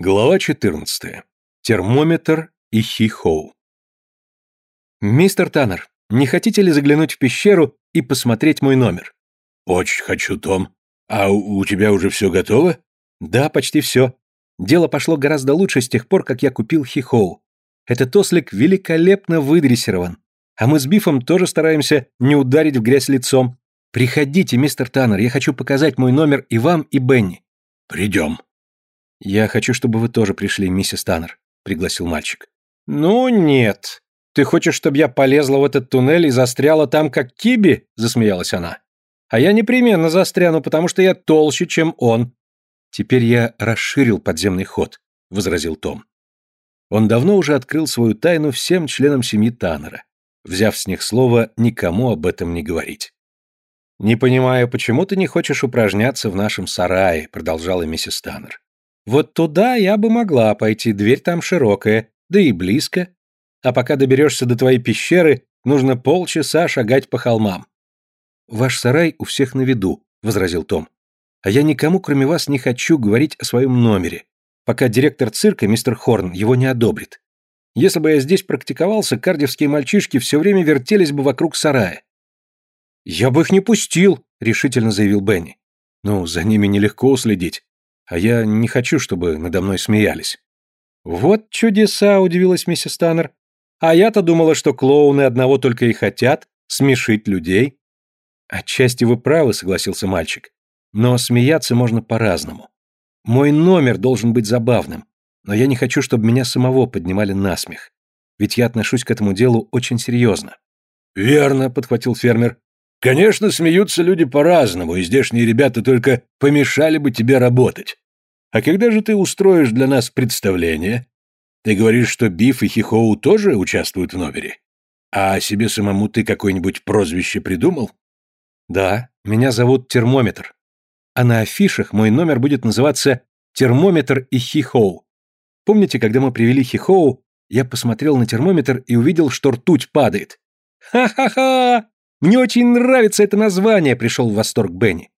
Глава 14. Термометр и хи-хоу. «Мистер Таннер, не хотите ли заглянуть в пещеру и посмотреть мой номер?» «Очень хочу, Том. А у, у тебя уже все готово?» «Да, почти все. Дело пошло гораздо лучше с тех пор, как я купил хи-хоу. Этот ослик великолепно выдрессирован. А мы с Бифом тоже стараемся не ударить в грязь лицом. Приходите, мистер Таннер, я хочу показать мой номер и вам, и Бенни». «Придем», «Я хочу, чтобы вы тоже пришли, миссис Таннер», — пригласил мальчик. «Ну нет. Ты хочешь, чтобы я полезла в этот туннель и застряла там, как Киби?» — засмеялась она. «А я непременно застряну, потому что я толще, чем он». «Теперь я расширил подземный ход», — возразил Том. Он давно уже открыл свою тайну всем членам семьи Таннера, взяв с них слово никому об этом не говорить. «Не понимаю, почему ты не хочешь упражняться в нашем сарае», — продолжала миссис Таннер. Вот туда я бы могла пойти, дверь там широкая, да и близко. А пока доберешься до твоей пещеры, нужно полчаса шагать по холмам. Ваш сарай у всех на виду, возразил Том. А я никому, кроме вас, не хочу говорить о своем номере, пока директор цирка, мистер Хорн, его не одобрит. Если бы я здесь практиковался, кардевские мальчишки все время вертелись бы вокруг сарая. Я бы их не пустил, решительно заявил Бенни. Ну, за ними нелегко уследить а я не хочу, чтобы надо мной смеялись». «Вот чудеса!» – удивилась миссис Таннер. «А я-то думала, что клоуны одного только и хотят – смешить людей». «Отчасти вы правы», – согласился мальчик. «Но смеяться можно по-разному. Мой номер должен быть забавным, но я не хочу, чтобы меня самого поднимали на смех. Ведь я отношусь к этому делу очень серьезно». «Верно», – подхватил фермер. Конечно, смеются люди по-разному, и здешние ребята только помешали бы тебе работать. А когда же ты устроишь для нас представление? Ты говоришь, что Биф и Хихоу тоже участвуют в номере? А себе самому ты какое-нибудь прозвище придумал? Да, меня зовут Термометр. А на афишах мой номер будет называться Термометр и Хихоу. Помните, когда мы привели Хихоу, я посмотрел на термометр и увидел, что ртуть падает. Ха-ха-ха! Мне очень нравится это название, пришел в восторг Бенни.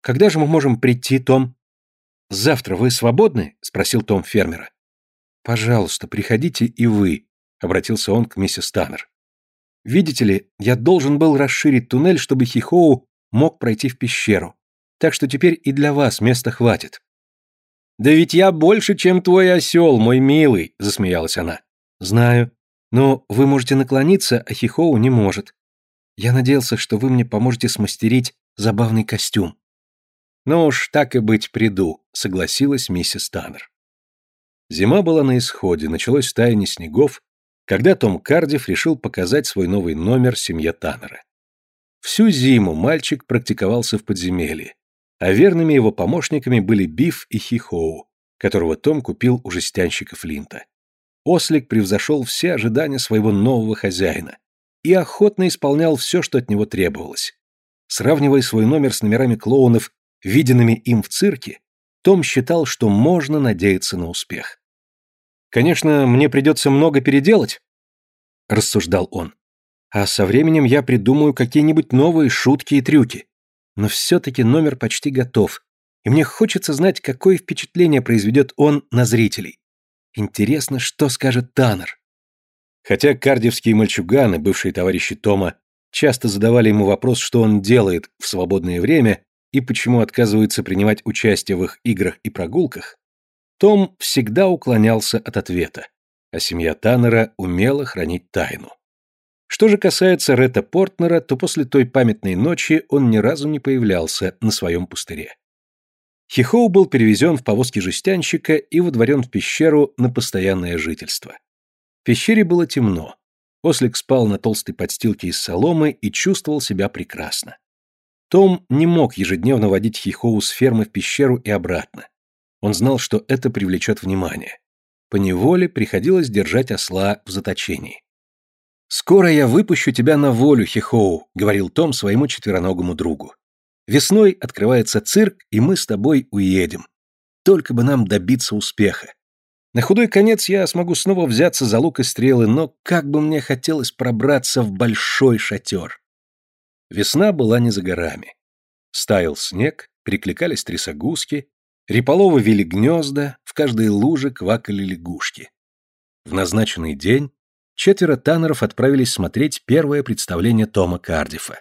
Когда же мы можем прийти, Том? Завтра вы свободны? спросил Том фермера. Пожалуйста, приходите и вы, обратился он к миссис Таннер. Видите ли, я должен был расширить туннель, чтобы Хихоу мог пройти в пещеру. Так что теперь и для вас места хватит. Да ведь я больше, чем твой осел, мой милый, засмеялась она. Знаю, но вы можете наклониться, а Хихоу не может. Я надеялся, что вы мне поможете смастерить забавный костюм. Ну уж так и быть приду, согласилась миссис Таннер. Зима была на исходе, началось таяние снегов, когда Том Кардив решил показать свой новый номер семье Таннера. Всю зиму мальчик практиковался в подземелье, а верными его помощниками были Биф и Хихоу, которого Том купил у жестянщика Флинта. Ослик превзошел все ожидания своего нового хозяина, и охотно исполнял все, что от него требовалось. Сравнивая свой номер с номерами клоунов, виденными им в цирке, том считал, что можно надеяться на успех. «Конечно, мне придется много переделать», — рассуждал он. «А со временем я придумаю какие-нибудь новые шутки и трюки. Но все-таки номер почти готов, и мне хочется знать, какое впечатление произведет он на зрителей. Интересно, что скажет Таннер. Хотя кардевские мальчуганы, бывшие товарищи Тома, часто задавали ему вопрос, что он делает в свободное время и почему отказывается принимать участие в их играх и прогулках, том всегда уклонялся от ответа, а семья Таннера умела хранить тайну. Что же касается Ретта Портнера, то после той памятной ночи он ни разу не появлялся на своем пустыре. Хихоу был перевезен в повозке жестянщика и водворен в пещеру на постоянное жительство пещере было темно. Ослик спал на толстой подстилке из соломы и чувствовал себя прекрасно. Том не мог ежедневно водить Хихоу с фермы в пещеру и обратно. Он знал, что это привлечет внимание. По неволе приходилось держать осла в заточении. «Скоро я выпущу тебя на волю, Хихоу», — говорил Том своему четвероногому другу. «Весной открывается цирк, и мы с тобой уедем. Только бы нам добиться успеха. На худой конец я смогу снова взяться за лук и стрелы, но как бы мне хотелось пробраться в большой шатер. Весна была не за горами. Стаял снег, прикликались трясогузки, Реполовы вели гнезда, в каждой луже квакали лягушки. В назначенный день четверо таннеров отправились смотреть первое представление Тома Кардифа.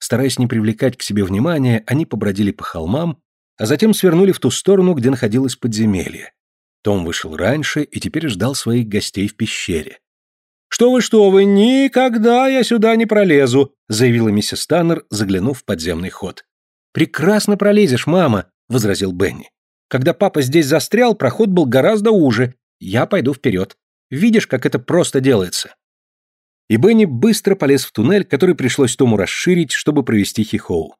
Стараясь не привлекать к себе внимания, они побродили по холмам, а затем свернули в ту сторону, где находилось подземелье. Том вышел раньше и теперь ждал своих гостей в пещере. «Что вы, что вы, никогда я сюда не пролезу», заявила миссис Таннер, заглянув в подземный ход. «Прекрасно пролезешь, мама», — возразил Бенни. «Когда папа здесь застрял, проход был гораздо уже. Я пойду вперед. Видишь, как это просто делается?» И Бенни быстро полез в туннель, который пришлось Тому расширить, чтобы провести Хихоу.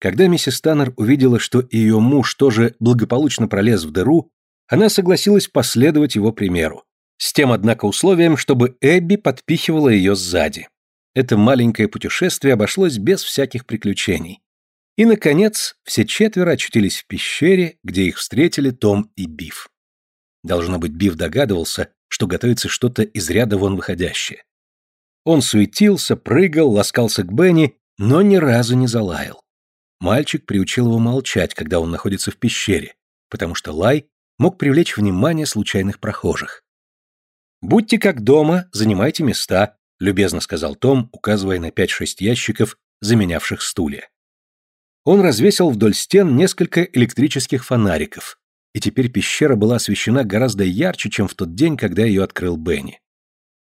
Когда миссис Таннер увидела, что ее муж тоже благополучно пролез в дыру, она согласилась последовать его примеру. С тем, однако, условием, чтобы Эбби подпихивала ее сзади. Это маленькое путешествие обошлось без всяких приключений. И, наконец, все четверо очутились в пещере, где их встретили Том и Биф. Должно быть, Биф догадывался, что готовится что-то из ряда вон выходящее. Он суетился, прыгал, ласкался к Бенни, но ни разу не залаял. Мальчик приучил его молчать, когда он находится в пещере, потому что лай мог привлечь внимание случайных прохожих. «Будьте как дома, занимайте места», — любезно сказал Том, указывая на пять-шесть ящиков, заменявших стулья. Он развесил вдоль стен несколько электрических фонариков, и теперь пещера была освещена гораздо ярче, чем в тот день, когда ее открыл Бенни.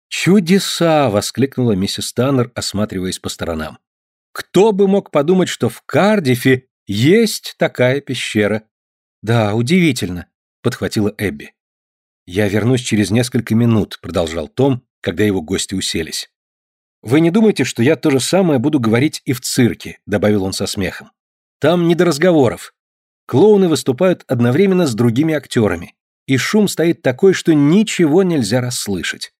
«Чудеса!» — воскликнула миссис Таннер, осматриваясь по сторонам. «Кто бы мог подумать, что в Кардифе есть такая пещера?» «Да, удивительно», — подхватила Эбби. «Я вернусь через несколько минут», — продолжал Том, когда его гости уселись. «Вы не думаете, что я то же самое буду говорить и в цирке», — добавил он со смехом. «Там не до разговоров. Клоуны выступают одновременно с другими актерами, и шум стоит такой, что ничего нельзя расслышать.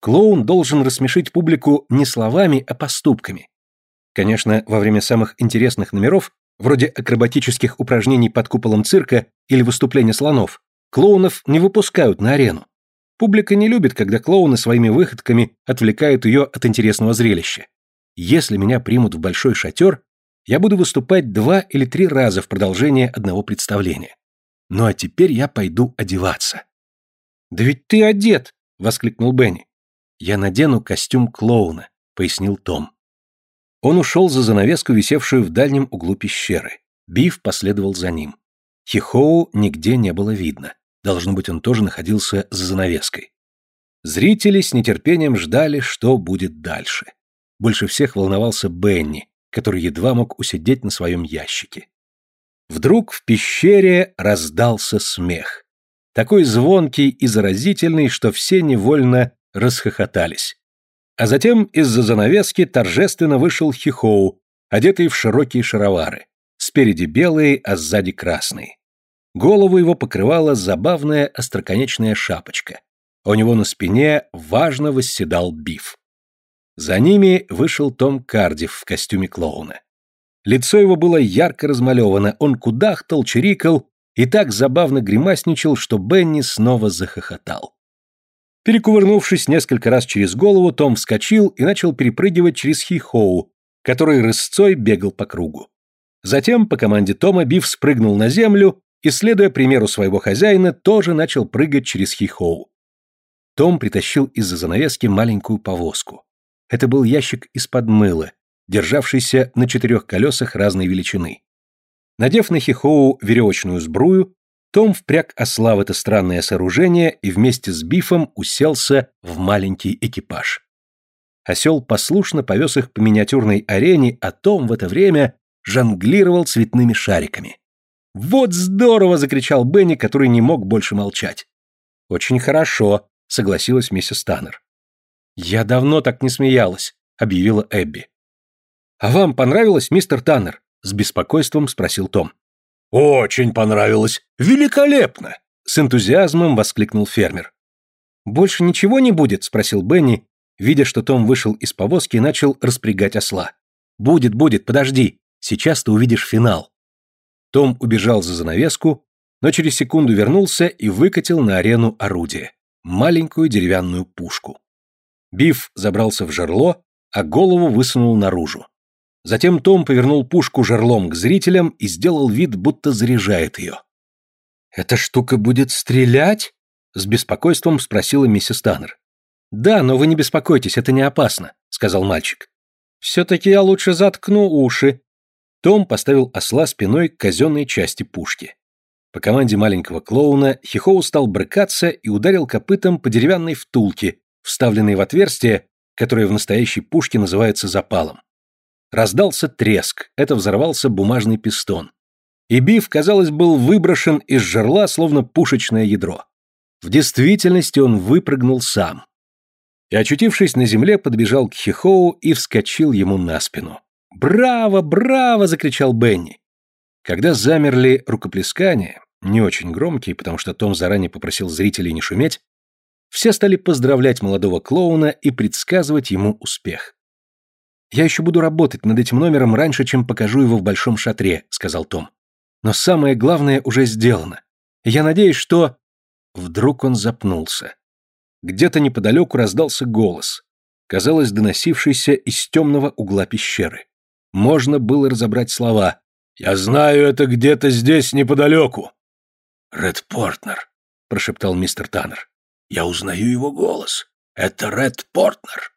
Клоун должен рассмешить публику не словами, а поступками. Конечно, во время самых интересных номеров, вроде акробатических упражнений под куполом цирка или выступления слонов, клоунов не выпускают на арену. Публика не любит, когда клоуны своими выходками отвлекают ее от интересного зрелища. Если меня примут в большой шатер, я буду выступать два или три раза в продолжение одного представления. Ну а теперь я пойду одеваться. «Да ведь ты одет!» — воскликнул Бенни. «Я надену костюм клоуна», — пояснил Том. Он ушел за занавеску, висевшую в дальнем углу пещеры. Биф последовал за ним. Хихоу нигде не было видно. Должно быть, он тоже находился за занавеской. Зрители с нетерпением ждали, что будет дальше. Больше всех волновался Бенни, который едва мог усидеть на своем ящике. Вдруг в пещере раздался смех. Такой звонкий и заразительный, что все невольно расхохотались. А затем из-за занавески торжественно вышел Хихоу, одетый в широкие шаровары. Спереди белые, а сзади красные. Голову его покрывала забавная остроконечная шапочка. У него на спине важно восседал Биф. За ними вышел Том Кардив в костюме клоуна. Лицо его было ярко размалевано, он кудахтал, чирикал и так забавно гримасничал, что Бенни снова захохотал. Перекувырнувшись несколько раз через голову, Том вскочил и начал перепрыгивать через хихоу, который рысцой бегал по кругу. Затем, по команде Тома, Биф спрыгнул на землю и, следуя примеру своего хозяина, тоже начал прыгать через хихоу. Том притащил из-за занавески маленькую повозку. Это был ящик из-под мыла, державшийся на четырех колесах разной величины. Надев на хихоу веревочную сбрую, том впряг осла в это странное сооружение и вместе с Бифом уселся в маленький экипаж. Осел послушно повез их по миниатюрной арене, а Том в это время жонглировал цветными шариками. «Вот здорово!» — закричал Бенни, который не мог больше молчать. «Очень хорошо», — согласилась миссис Таннер. «Я давно так не смеялась», — объявила Эбби. «А вам понравилось, мистер Таннер?» — с беспокойством спросил Том. «Очень понравилось! Великолепно!» — с энтузиазмом воскликнул фермер. «Больше ничего не будет?» — спросил Бенни, видя, что Том вышел из повозки и начал распрягать осла. «Будет, будет, подожди. Сейчас ты увидишь финал». Том убежал за занавеску, но через секунду вернулся и выкатил на арену орудие — маленькую деревянную пушку. Биф забрался в жерло, а голову высунул наружу. Затем Том повернул пушку жерлом к зрителям и сделал вид, будто заряжает ее. «Эта штука будет стрелять?» — с беспокойством спросила миссис Таннер. «Да, но вы не беспокойтесь, это не опасно», — сказал мальчик. «Все-таки я лучше заткну уши». Том поставил осла спиной к казенной части пушки. По команде маленького клоуна Хихоу стал брыкаться и ударил копытом по деревянной втулке, вставленной в отверстие, которое в настоящей пушке называется запалом. Раздался треск, это взорвался бумажный пистон. И биф, казалось, был выброшен из жерла, словно пушечное ядро. В действительности он выпрыгнул сам. И, очутившись на земле, подбежал к Хихоу и вскочил ему на спину. «Браво, браво!» — закричал Бенни. Когда замерли рукоплескания, не очень громкие, потому что Том заранее попросил зрителей не шуметь, все стали поздравлять молодого клоуна и предсказывать ему успех. «Я еще буду работать над этим номером раньше, чем покажу его в большом шатре», — сказал Том. «Но самое главное уже сделано. Я надеюсь, что...» Вдруг он запнулся. Где-то неподалеку раздался голос, казалось, доносившийся из темного угла пещеры. Можно было разобрать слова. «Я знаю, это где-то здесь неподалеку». «Ред Портнер», — прошептал мистер Таннер. «Я узнаю его голос. Это Ред Портнер».